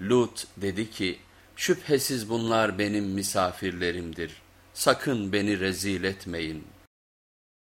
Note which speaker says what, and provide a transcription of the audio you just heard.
Speaker 1: Lut dedi ki şüphesiz bunlar benim misafirlerimdir sakın beni rezil etmeyin.''